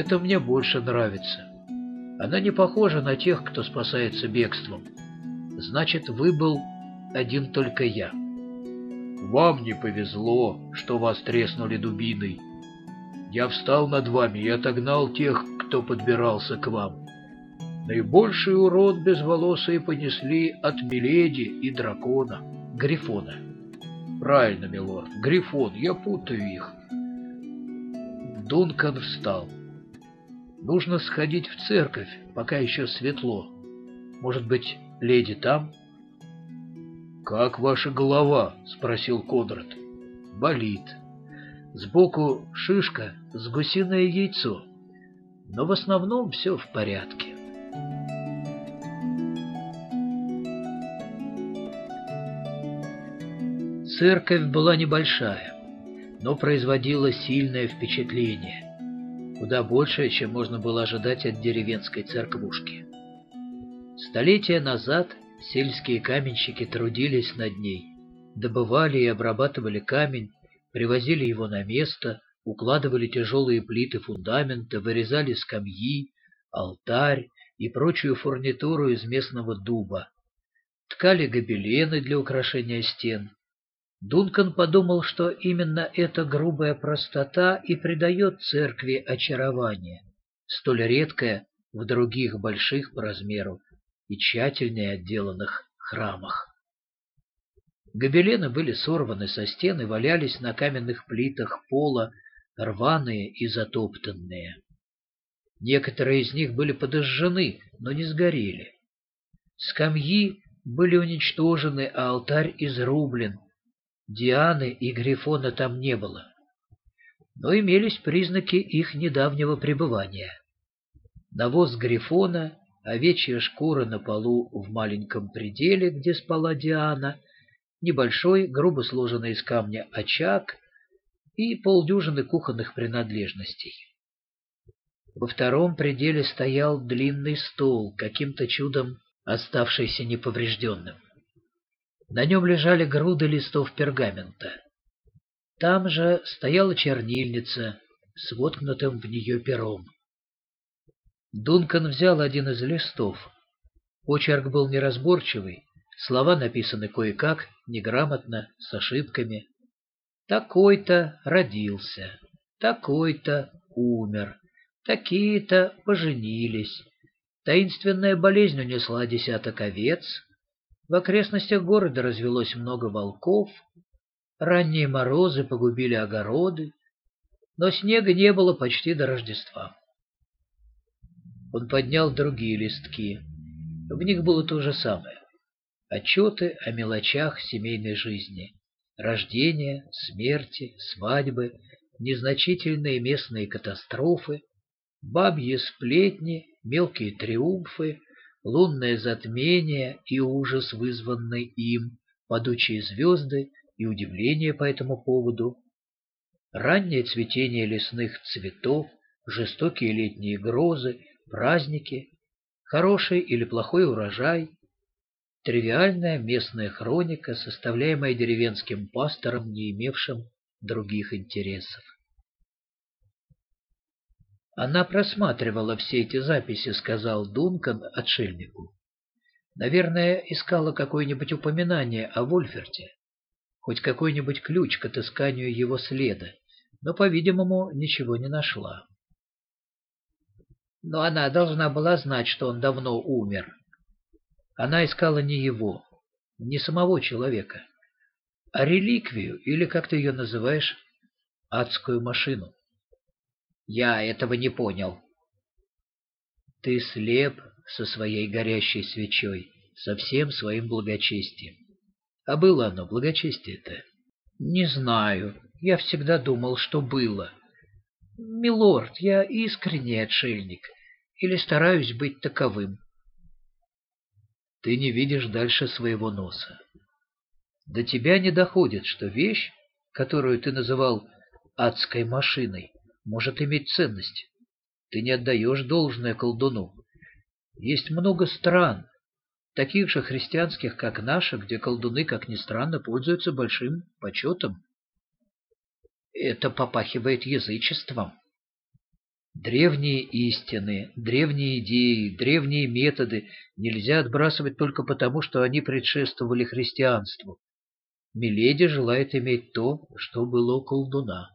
Это мне больше нравится. Она не похожа на тех, кто спасается бегством. Значит, выбыл один только я. Вам не повезло, что вас треснули дубиной. Я встал над вами и отогнал тех, кто подбирался к вам. Наибольший урод безволосые понесли от Миледи и дракона, Грифона. Правильно, милорд, Грифон, я путаю их. Дункан встал. Нужно сходить в церковь, пока еще светло. Может быть, леди там? «Как ваша голова?» — спросил Конрад. «Болит. Сбоку шишка с гусиное яйцо, но в основном все в порядке». Церковь была небольшая, но производила сильное впечатление, куда большее, чем можно было ожидать от деревенской церквушки. Столетия назад Сельские каменщики трудились над ней, добывали и обрабатывали камень, привозили его на место, укладывали тяжелые плиты фундамента, вырезали скамьи, алтарь и прочую фурнитуру из местного дуба, ткали гобелены для украшения стен. Дункан подумал, что именно эта грубая простота и придает церкви очарование, столь редкое в других больших по размеру и тщательнее отделанных храмах. Гобелены были сорваны со стен и валялись на каменных плитах пола, рваные и затоптанные. Некоторые из них были подожжены, но не сгорели. Скамьи были уничтожены, а алтарь изрублен. Дианы и Грифона там не было. Но имелись признаки их недавнего пребывания. Навоз Грифона овечья шкура на полу в маленьком пределе, где спала Диана, небольшой, грубо сложенный из камня очаг и полдюжины кухонных принадлежностей. Во втором пределе стоял длинный стол, каким-то чудом оставшийся неповрежденным. На нем лежали груды листов пергамента. Там же стояла чернильница с воткнутым в нее пером. Дункан взял один из листов. Почерк был неразборчивый, слова написаны кое-как, неграмотно, с ошибками. Такой-то родился, такой-то умер, такие-то поженились. Таинственная болезнь унесла десяток овец. В окрестностях города развелось много волков. Ранние морозы погубили огороды, но снега не было почти до Рождества. Он поднял другие листки. В них было то же самое. Отчеты о мелочах семейной жизни. Рождения, смерти, свадьбы, незначительные местные катастрофы, бабьи сплетни, мелкие триумфы, лунное затмение и ужас, вызванный им, падучие звезды и удивление по этому поводу, раннее цветение лесных цветов, жестокие летние грозы праздники, хороший или плохой урожай, тривиальная местная хроника, составляемая деревенским пастором, не имевшим других интересов. Она просматривала все эти записи, сказал Дункан отшельнику. Наверное, искала какое-нибудь упоминание о Вольферте, хоть какой-нибудь ключ к отысканию его следа, но, по-видимому, ничего не нашла. Но она должна была знать, что он давно умер. Она искала не его, не самого человека, а реликвию, или, как ты ее называешь, адскую машину. Я этого не понял. Ты слеп со своей горящей свечой, со всем своим благочестием. А было оно, благочестие-то? Не знаю. Я всегда думал, что было. «Милорд, я искренний отшельник, или стараюсь быть таковым». Ты не видишь дальше своего носа. До тебя не доходит, что вещь, которую ты называл адской машиной, может иметь ценность. Ты не отдаешь должное колдуну. Есть много стран, таких же христианских, как наша, где колдуны, как ни странно, пользуются большим почетом. Это попахивает язычеством. Древние истины, древние идеи, древние методы нельзя отбрасывать только потому, что они предшествовали христианству. Миледи желает иметь то, что было у колдуна.